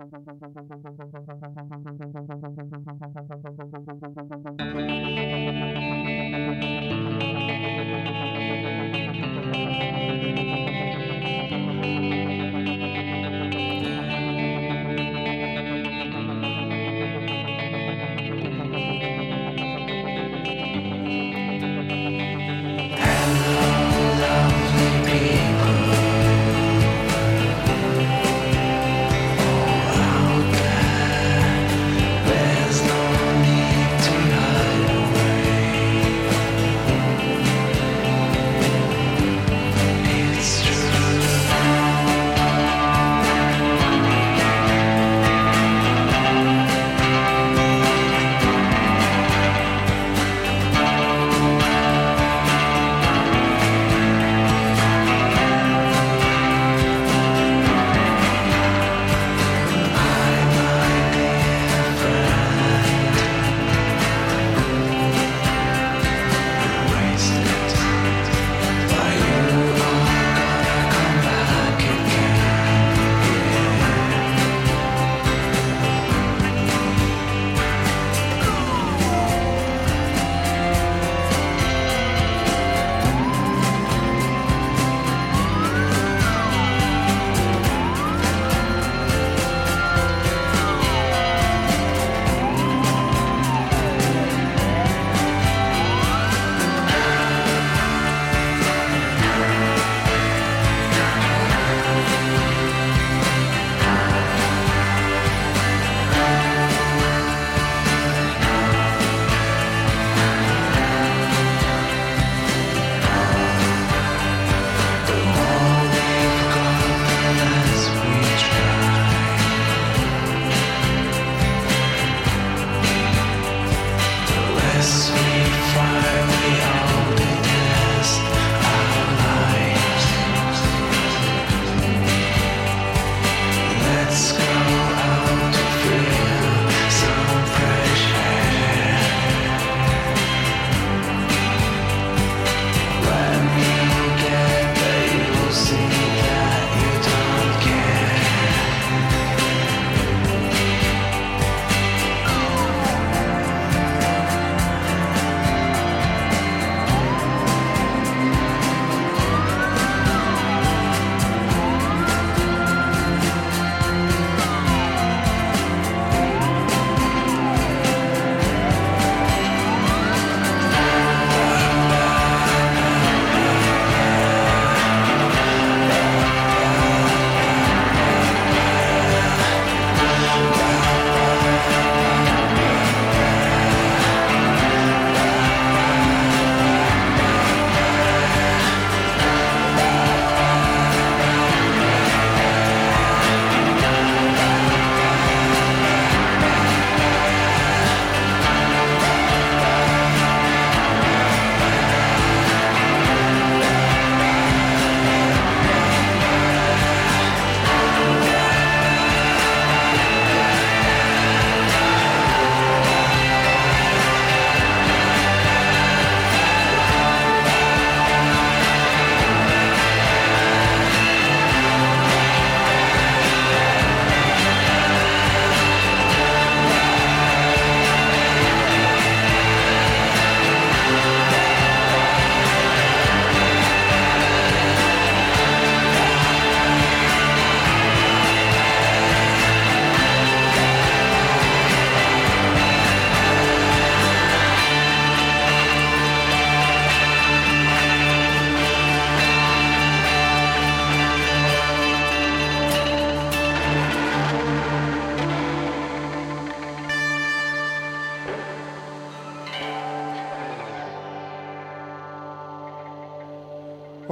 Thank you.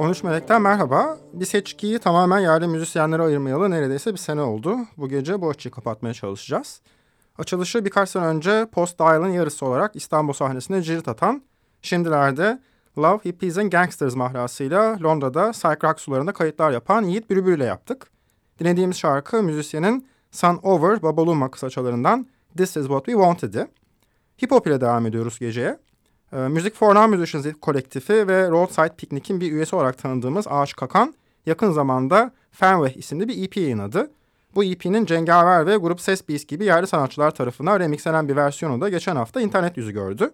13 Melek'ten merhaba. Bir seçkiyi tamamen yerli müzisyenlere ayırmayalı neredeyse bir sene oldu. Bu gece bu açıyı kapatmaya çalışacağız. Açılışı birkaç sene önce Post Dial'ın yarısı olarak İstanbul sahnesinde cirit atan, şimdilerde Love Hippies and Gangsters mahrasıyla Londra'da Psych Rock sularında kayıtlar yapan Yiğit Bürübür ile yaptık. Dinlediğimiz şarkı müzisyenin Sun Over Babaluma kısaçalarından This Is What We Wanted'i. Hip Hop ile devam ediyoruz geceye. E, Music for Non-Musicians kolektifi ve Roadside Picnic'in bir üyesi olarak tanıdığımız Ağaç Kakan yakın zamanda Fenway isimli bir EP yayınladı. Bu EP'nin Cengaver ve Grup Ses Beast gibi yerli sanatçılar tarafından remixlenen bir versiyonu da geçen hafta internet yüzü gördü.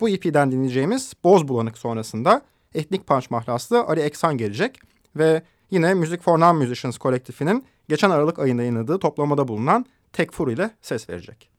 Bu EP'den dinleyeceğimiz Boz Bulanık sonrasında etnik punch mahlaslı Ali Eksan gelecek ve yine Music for Non-Musicians kolektifinin geçen Aralık ayında yayınladığı toplamada bulunan Tek Fur ile ses verecek.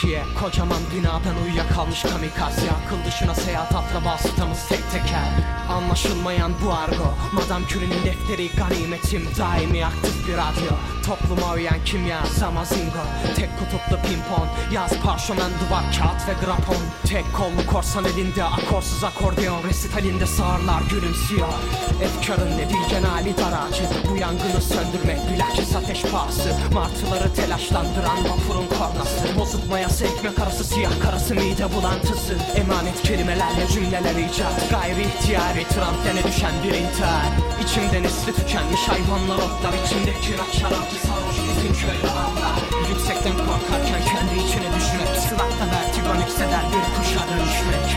Türkiye. Kocaman binadan uyuyakalmış kamikaze. Akıl dışına seyahat atla vasıtamız tek teker. Anlaşılmayan bu argo. Madam Curie'nin defteri ganimetim. Daimi aktif bir radyo. Topluma uyan kimya zamazingo Tek kutuplu pimpon. Yaz parşömen duvar kağıt ve grapon. Tek kollu korsan elinde Akorsuz akordeon. Resitalinde sağırlar gülümsüyor. Efkarın nevilgen hali dar ağacı Bu yangını söndürmek bilakis ateş pahası. Martıları telaşlandıran vapurun kornası. Bozuk mayası ekmek arası siyah karası mide bulantısı. Emanet kelimelerle cümleler icat. Gayri ihtiyari tramptene düşen bir intihar. İçimde nesli tükenmiş hayvanlar otlar içimdeki rak şarapçı sarhoş bütün köylü anlar Yüksekten korkarken kendi içine düşmek Sınakta vertigon yükseder bir kuşa dönüşmek.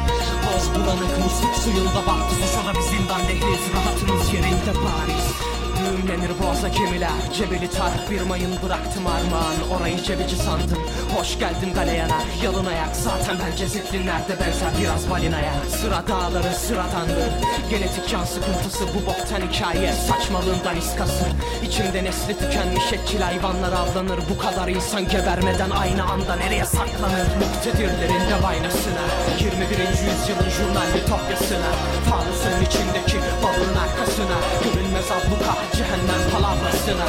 Boz bulanık musluk suyunda baktı Suç ola bir zindan dehliz rahatımız yerinde Paris Düğümlenir boğaza gemiler. Cebeli Tarık bir mayın bıraktım armağan. Orayı cebici sandım. Hoş geldin galeyana. Yalın ayak. Zaten bence ziplinlerde benzer biraz balinaya? Sıra dağları sıradandı Genetik can sıkıntısı bu boktan hikaye. Saçmalığından iskası. İçimde nesli tükenmiş etçil hayvanlar avlanır. Bu kadar insan gebermeden aynı anda nereye saklanır? Muktedirlerin de vaynasına 21. yüzyılın jurnal ütopyasına. Fanusun içindeki balığın arkasına cehennem palavrasına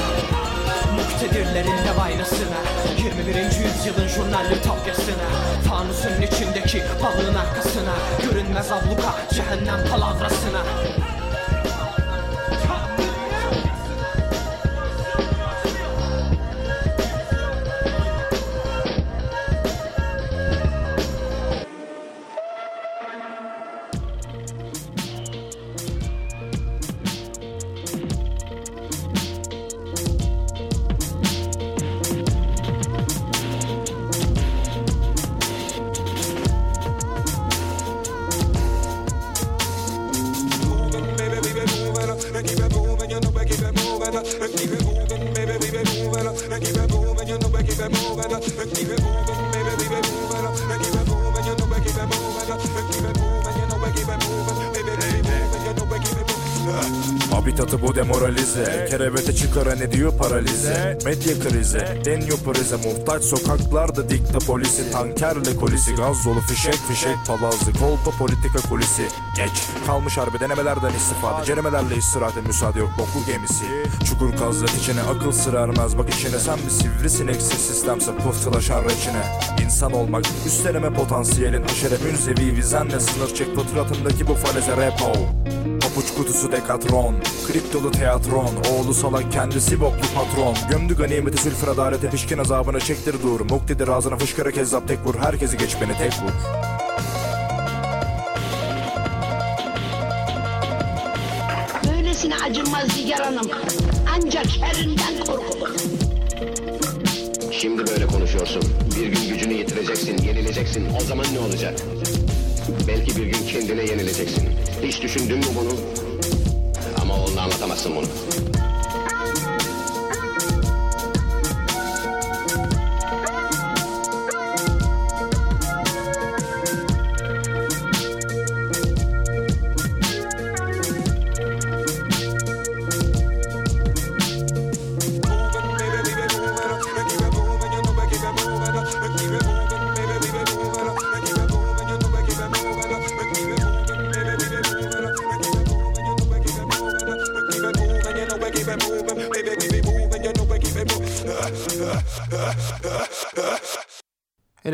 Muktedirlerin de vaynasına 21. yüzyılın jurnal ütopyasına Fanusun içindeki balığın arkasına. Görünmez abluka cehennem palavrasına çıkaran ediyor paralize Medya krize Deniyor prize Muhtaç sokaklarda dikta polisi. Tankerle kolisi Gaz dolu fişek fişek palazlı Kolpa politika kulisi. Geç. Kalmış harbi denemelerden istifade. Ceremelerle istirahate müsaade yok boklu gemisi. Çukur kazlet içine akıl sır Bak içine sen bir sivrisineksiz sistemse pıhtılaşan reçine İnsan olmak üsteleme potansiyelin aşere münzevi vizenle sınır çek fıtratındaki bu faleze repo Papuç kutusu dekatron Kriptolu teatron Oğlu salak kendisi boklu patron Gömdü ganimeti sülfür adalete pişkin azabını çektir dur Muktedir ağzına fışkıra kezzap tek vur Herkesi geç beni tek vur Böylesine acınmaz Diger Hanım. Ancak şerrinden korkulur. Şimdi böyle konuşuyorsun. Bir gün gücünü yitireceksin, yenileceksin. O zaman ne olacak? Belki bir gün kendine yenileceksin. Hiç düşündün mü bunu? Ama oğluna anlatamazsın bunu.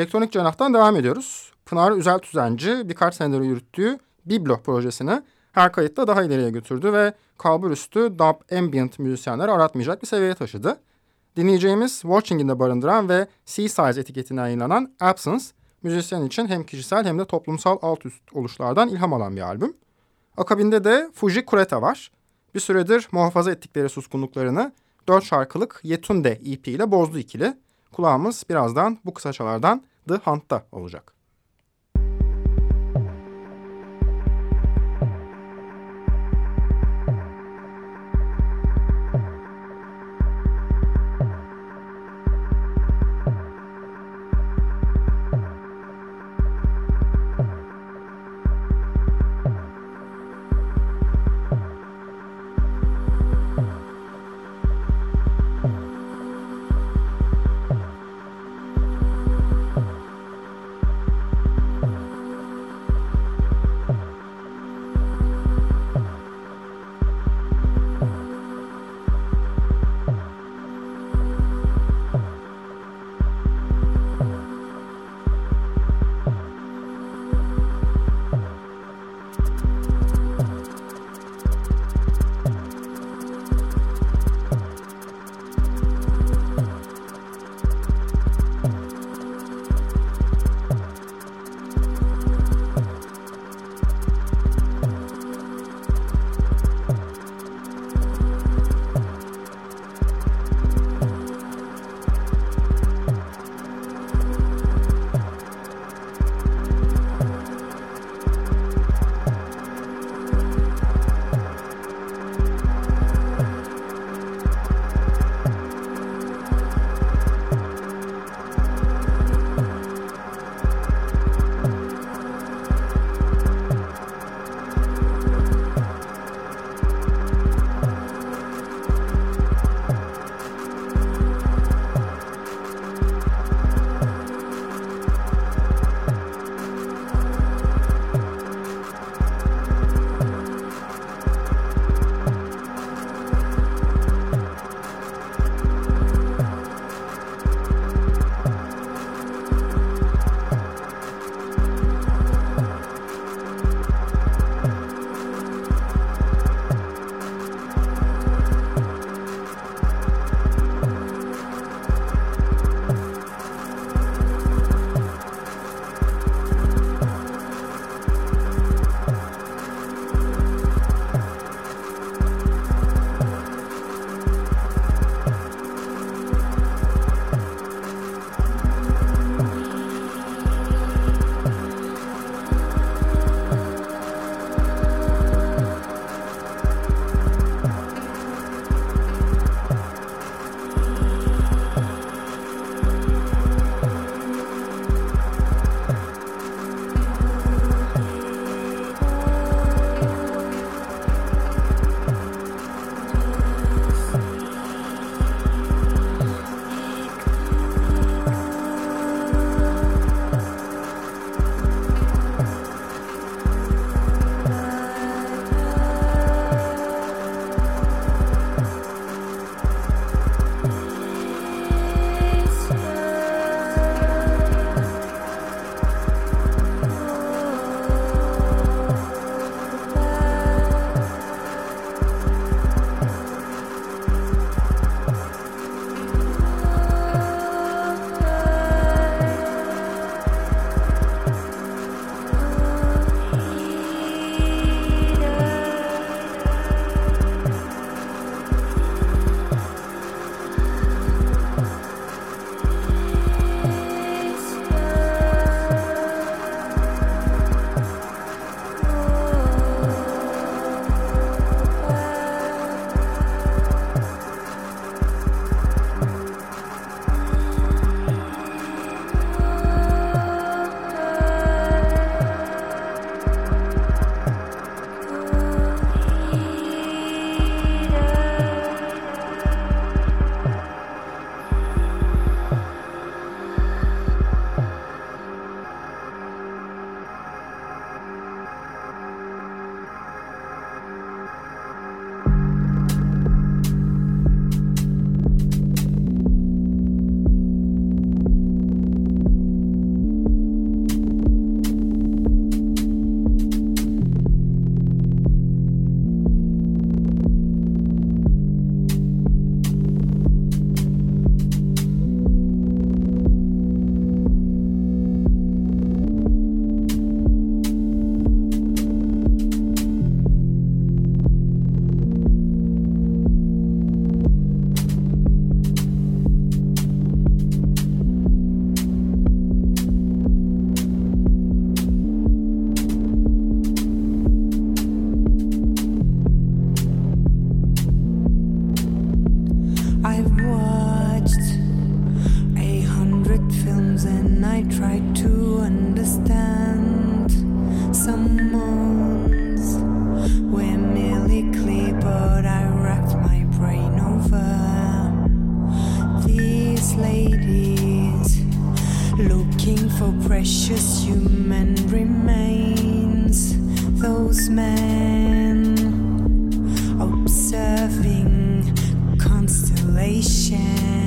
Elektronik cenahtan devam ediyoruz. Pınar Üzel Tüzenci birkaç senedir yürüttüğü Biblo projesini her kayıtta daha ileriye götürdü ve kalbur üstü dub ambient müzisyenleri aratmayacak bir seviyeye taşıdı. Dinleyeceğimiz Watching'inde barındıran ve C-Size etiketinden yayınlanan Absence, müzisyen için hem kişisel hem de toplumsal alt üst oluşlardan ilham alan bir albüm. Akabinde de Fuji Kureta var. Bir süredir muhafaza ettikleri suskunluklarını dört şarkılık Yetunde EP ile bozdu ikili. Kulağımız birazdan bu kısaçalardan The Hunt'ta olacak. human remains, those men observing constellations.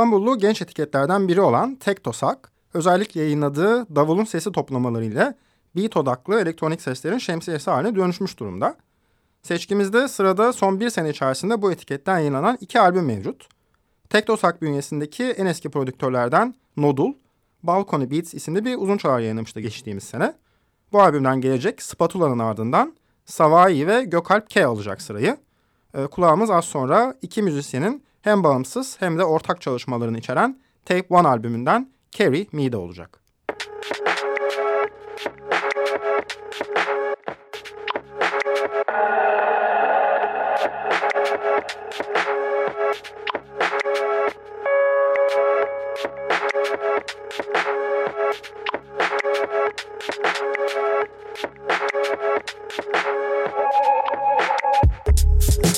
İstanbullu genç etiketlerden biri olan Tektosak, özellikle yayınladığı Davulun Sesi toplamalarıyla beat odaklı elektronik seslerin şemsiyesi haline dönüşmüş durumda. Seçkimizde sırada son bir sene içerisinde bu etiketten yayınlanan iki albüm mevcut. Tektosak bünyesindeki en eski prodüktörlerden Nodul, Balcony Beats isimli bir uzun çalar yayınlamıştı geçtiğimiz sene. Bu albümden gelecek Spatula'nın ardından Savai ve Gökalp K alacak sırayı. Ee, kulağımız az sonra iki müzisyenin hem bağımsız hem de ortak çalışmalarını içeren Tape One albümünden Carry Me'de olacak.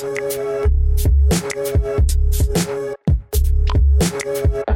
Thank you. Thank you.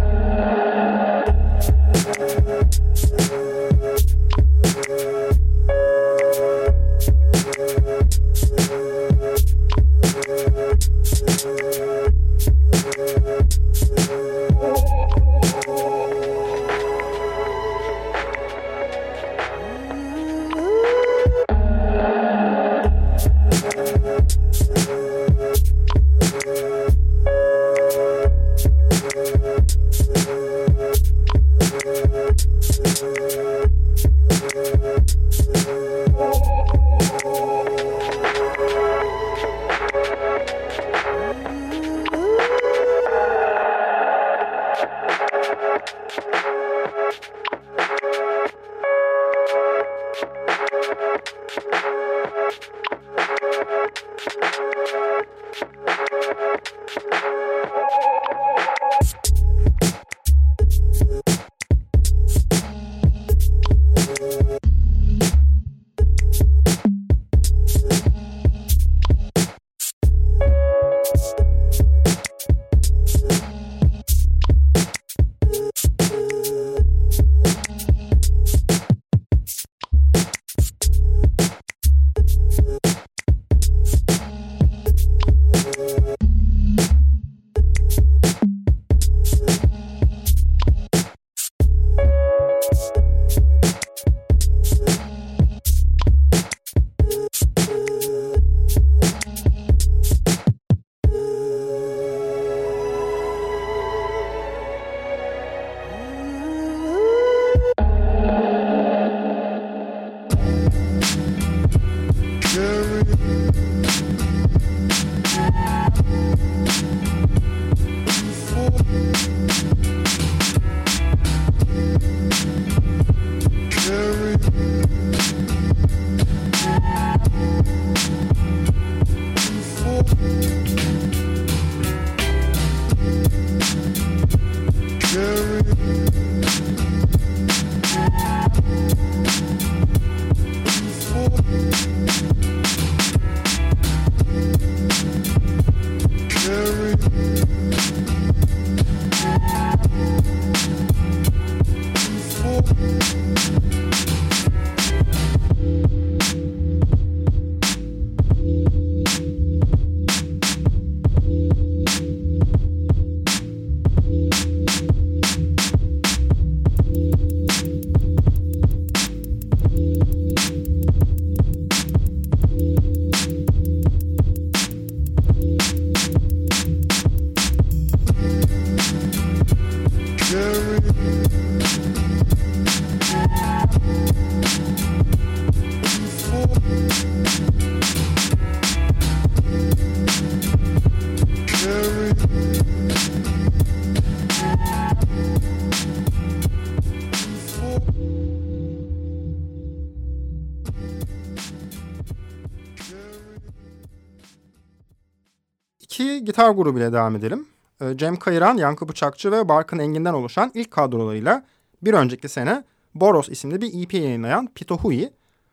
Gitar grubuyla devam edelim. Ee, Cem Kayıran, Yankı Bıçakçı ve Barkın Engin'den oluşan ilk kadrolarıyla bir önceki sene Boros isimli bir EP yayınlayan Pito Hui,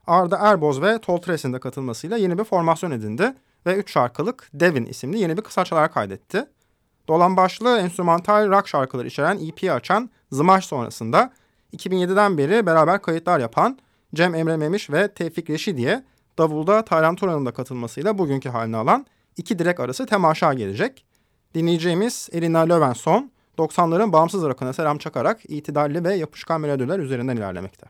Arda Erboz ve Toltres'in de katılmasıyla yeni bir formasyon edindi ve 3 şarkılık Devin isimli yeni bir kısaçalar kaydetti. Dolan başlı enstrümantal rock şarkıları içeren EP'yi açan Zımaş sonrasında 2007'den beri beraber kayıtlar yapan Cem Emre Memiş ve Tevfik Reşidiye davulda Taylan Turan'ın da katılmasıyla bugünkü haline alan iki direk arası temaşa gelecek. Dinleyeceğimiz Elina Löwenson 90'ların bağımsız rock'ına selam çakarak itidalli ve yapışkan melodiler üzerinden ilerlemekte.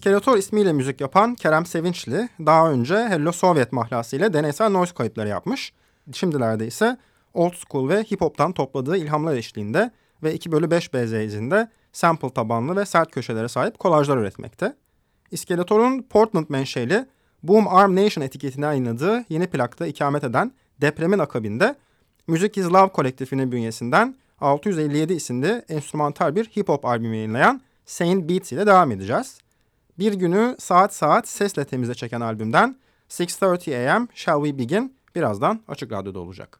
İskeletor ismiyle müzik yapan Kerem Sevinçli daha önce Hello Soviet mahlasıyla deneysel noise kayıtları yapmış. Şimdilerde ise old school ve hip hop'tan topladığı ilhamlar eşliğinde ve 2 bölü 5 BZ izinde sample tabanlı ve sert köşelere sahip kolajlar üretmekte. İskeletor'un Portland menşeli Boom Arm Nation etiketine yayınladığı yeni plakta ikamet eden depremin akabinde Music is Love kolektifinin bünyesinden 657 isimli enstrümantal bir hip hop albümü yayınlayan Sane Beats ile devam edeceğiz. Bir günü saat saat sesle temize çeken albümden 6.30 AM Shall We Begin birazdan Açık Radyo'da olacak.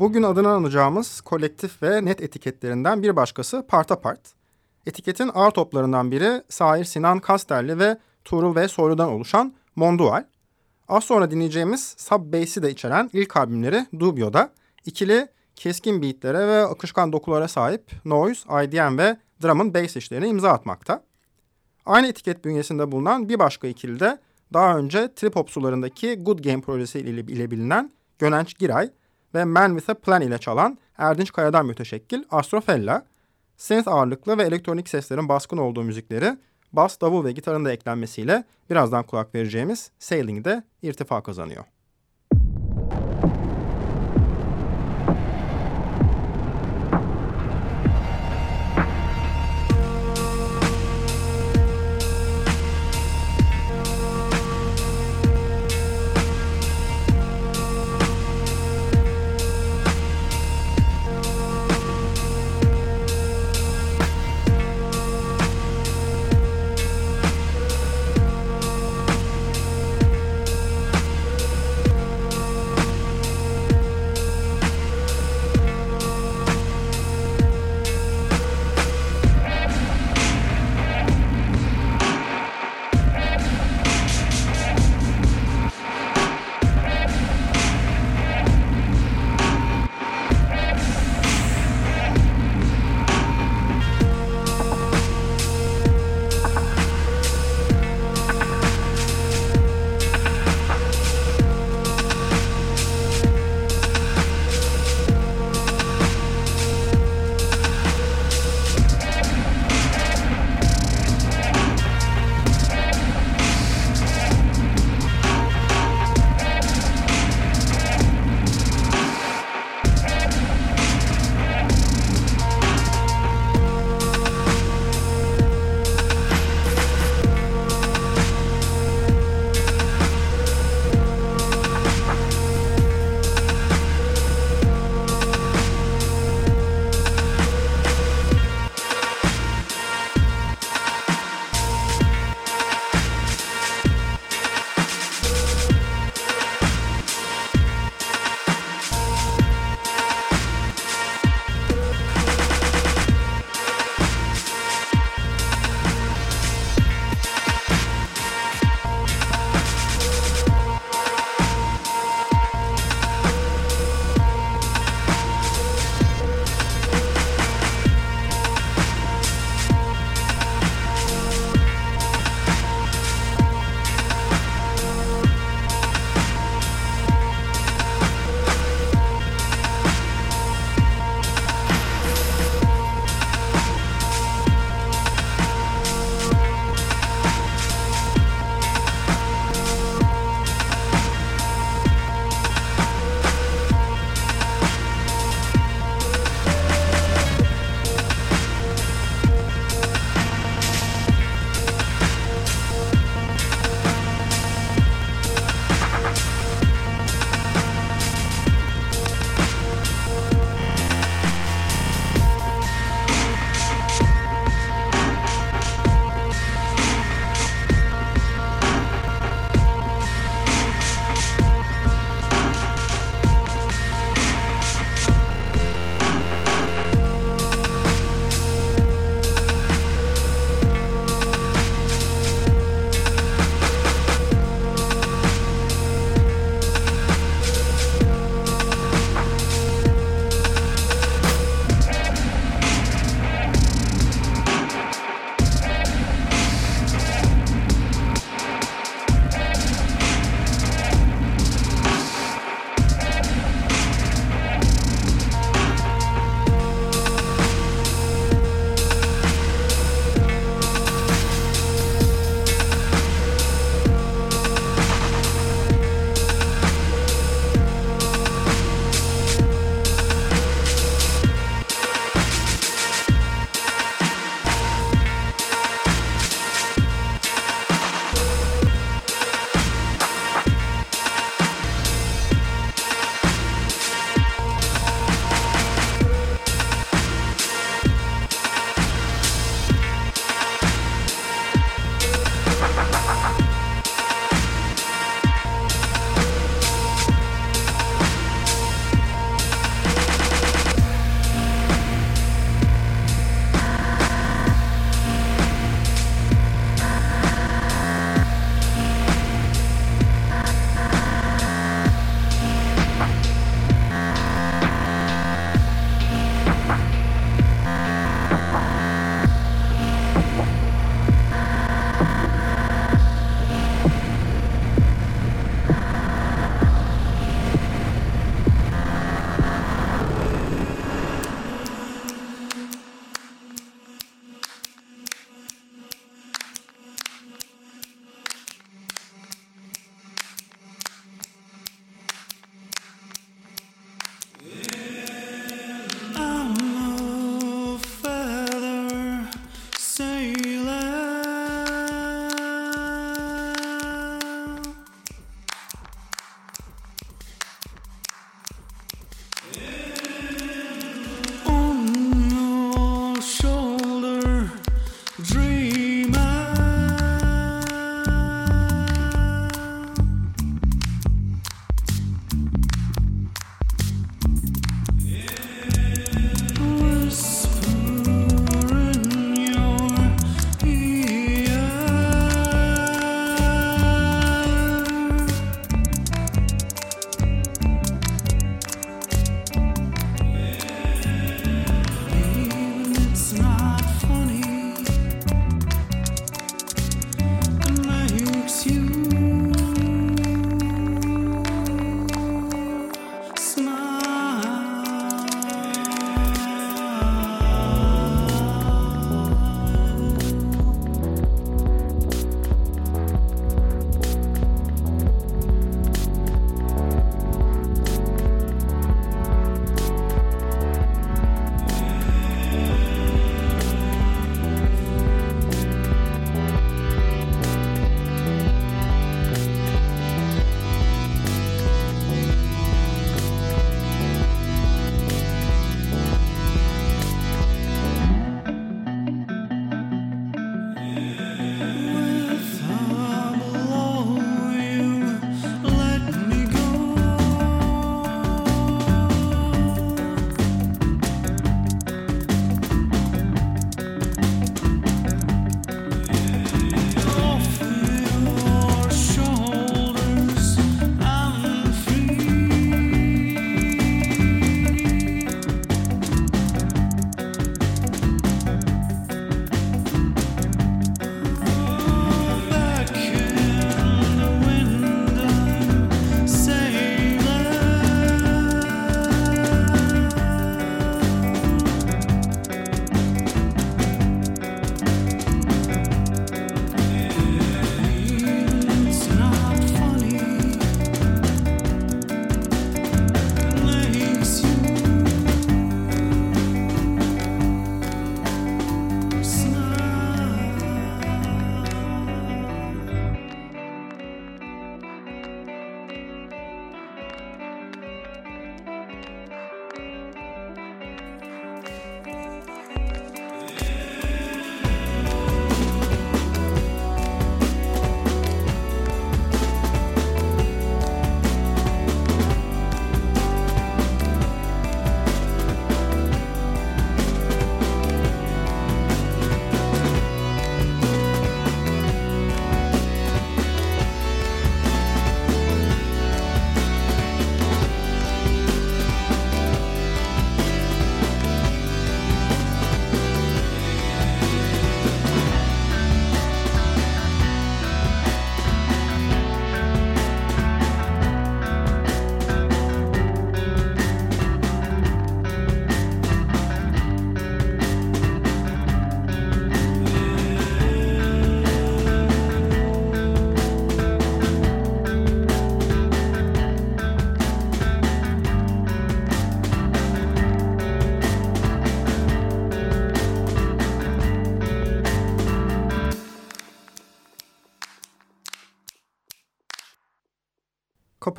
Bugün adını anacağımız kolektif ve net etiketlerinden bir başkası Partapart. Etiketin ağır toplarından biri Sair Sinan Kasterli ve Tuğrul ve Soylu'dan oluşan Mondual. Az sonra dinleyeceğimiz Sub Bass'i de içeren ilk albümleri Dubio'da ikili keskin beatlere ve akışkan dokulara sahip noise, IDM ve drum'ın bass işlerine imza atmakta. Aynı etiket bünyesinde bulunan bir başka ikili de daha önce trip hop sularındaki Good Game projesi ile bilinen Gönenç Giray ve Man With A Plan ile çalan Erdinç Kaya'dan müteşekkil Astrofella, synth ağırlıklı ve elektronik seslerin baskın olduğu müzikleri bas, davul ve gitarın da eklenmesiyle birazdan kulak vereceğimiz Sailing'de irtifa kazanıyor.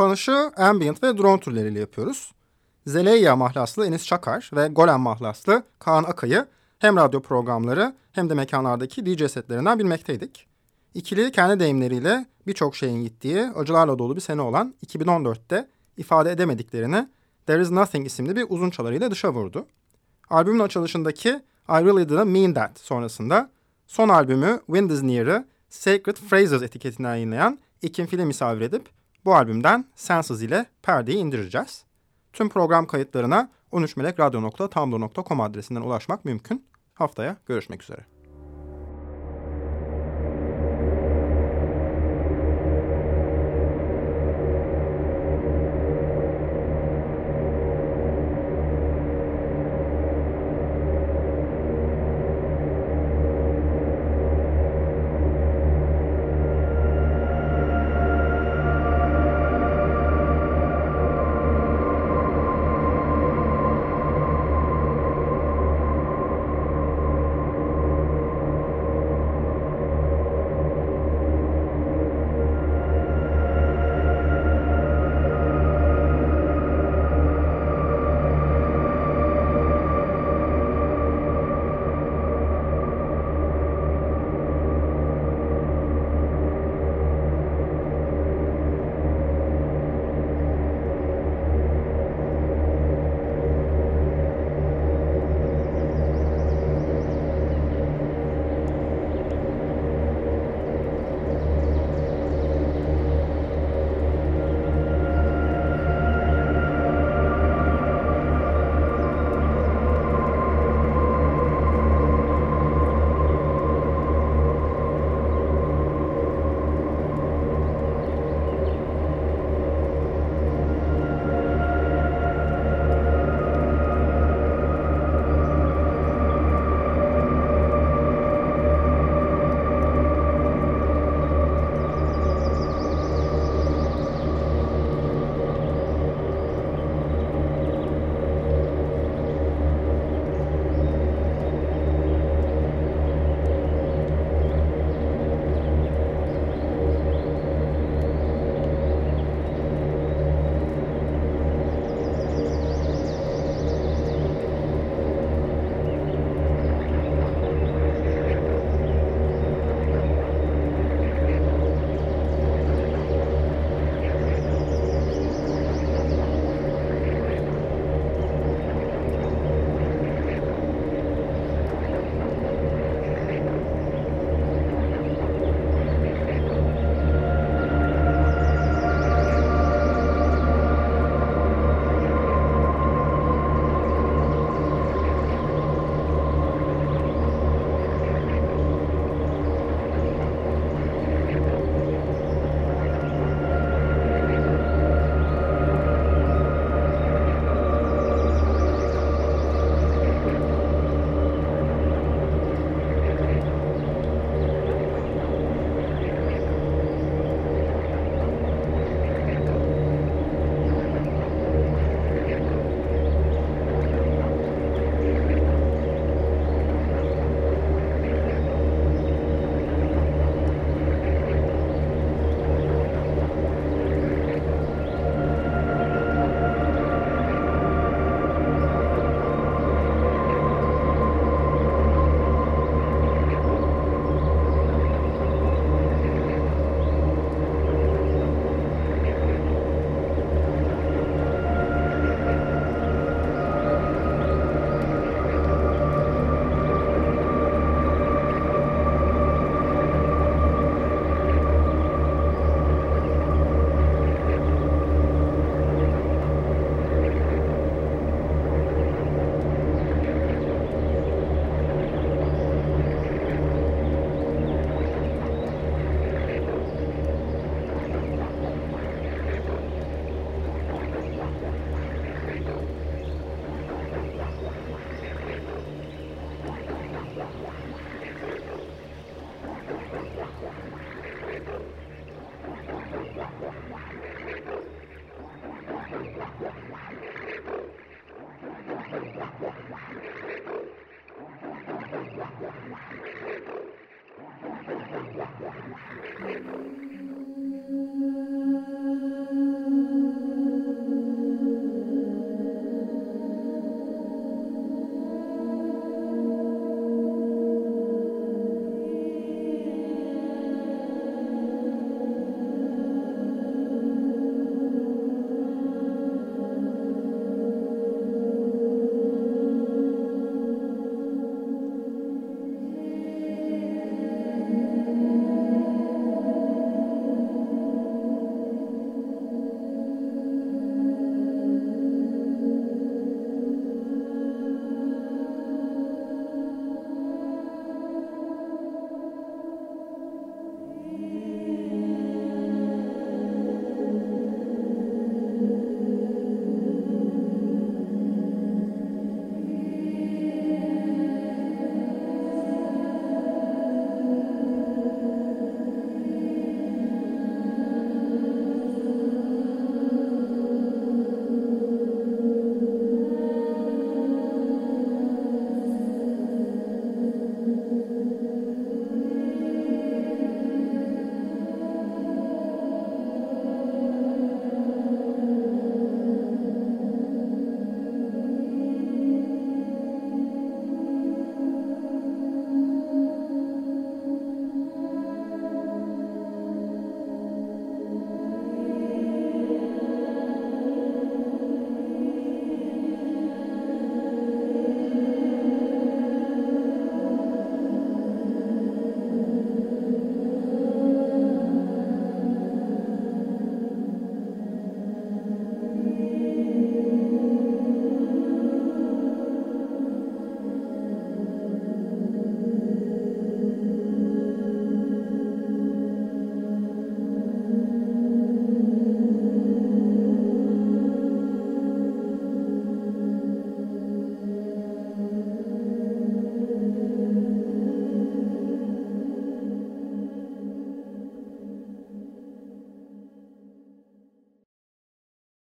Kapanışı ambient ve drone türleriyle yapıyoruz. Zeleya mahlaslı Enis Çakar ve Golem mahlaslı Kaan Akay'ı hem radyo programları hem de mekanlardaki DJ setlerinden bilmekteydik. İkili kendi deyimleriyle birçok şeyin gittiği, acılarla dolu bir sene olan 2014'te ifade edemediklerini There Is Nothing isimli bir uzun çalarıyla dışa vurdu. Albümün açılışındaki I Really Didn't Mean That sonrasında son albümü Wind Is Near'ı Sacred Phrases etiketinden yayınlayan Ekim Fil'e misafir edip bu albümden Senses ile perdeyi indireceğiz. Tüm program kayıtlarına 13melekradyo.tumblr.com adresinden ulaşmak mümkün. Haftaya görüşmek üzere.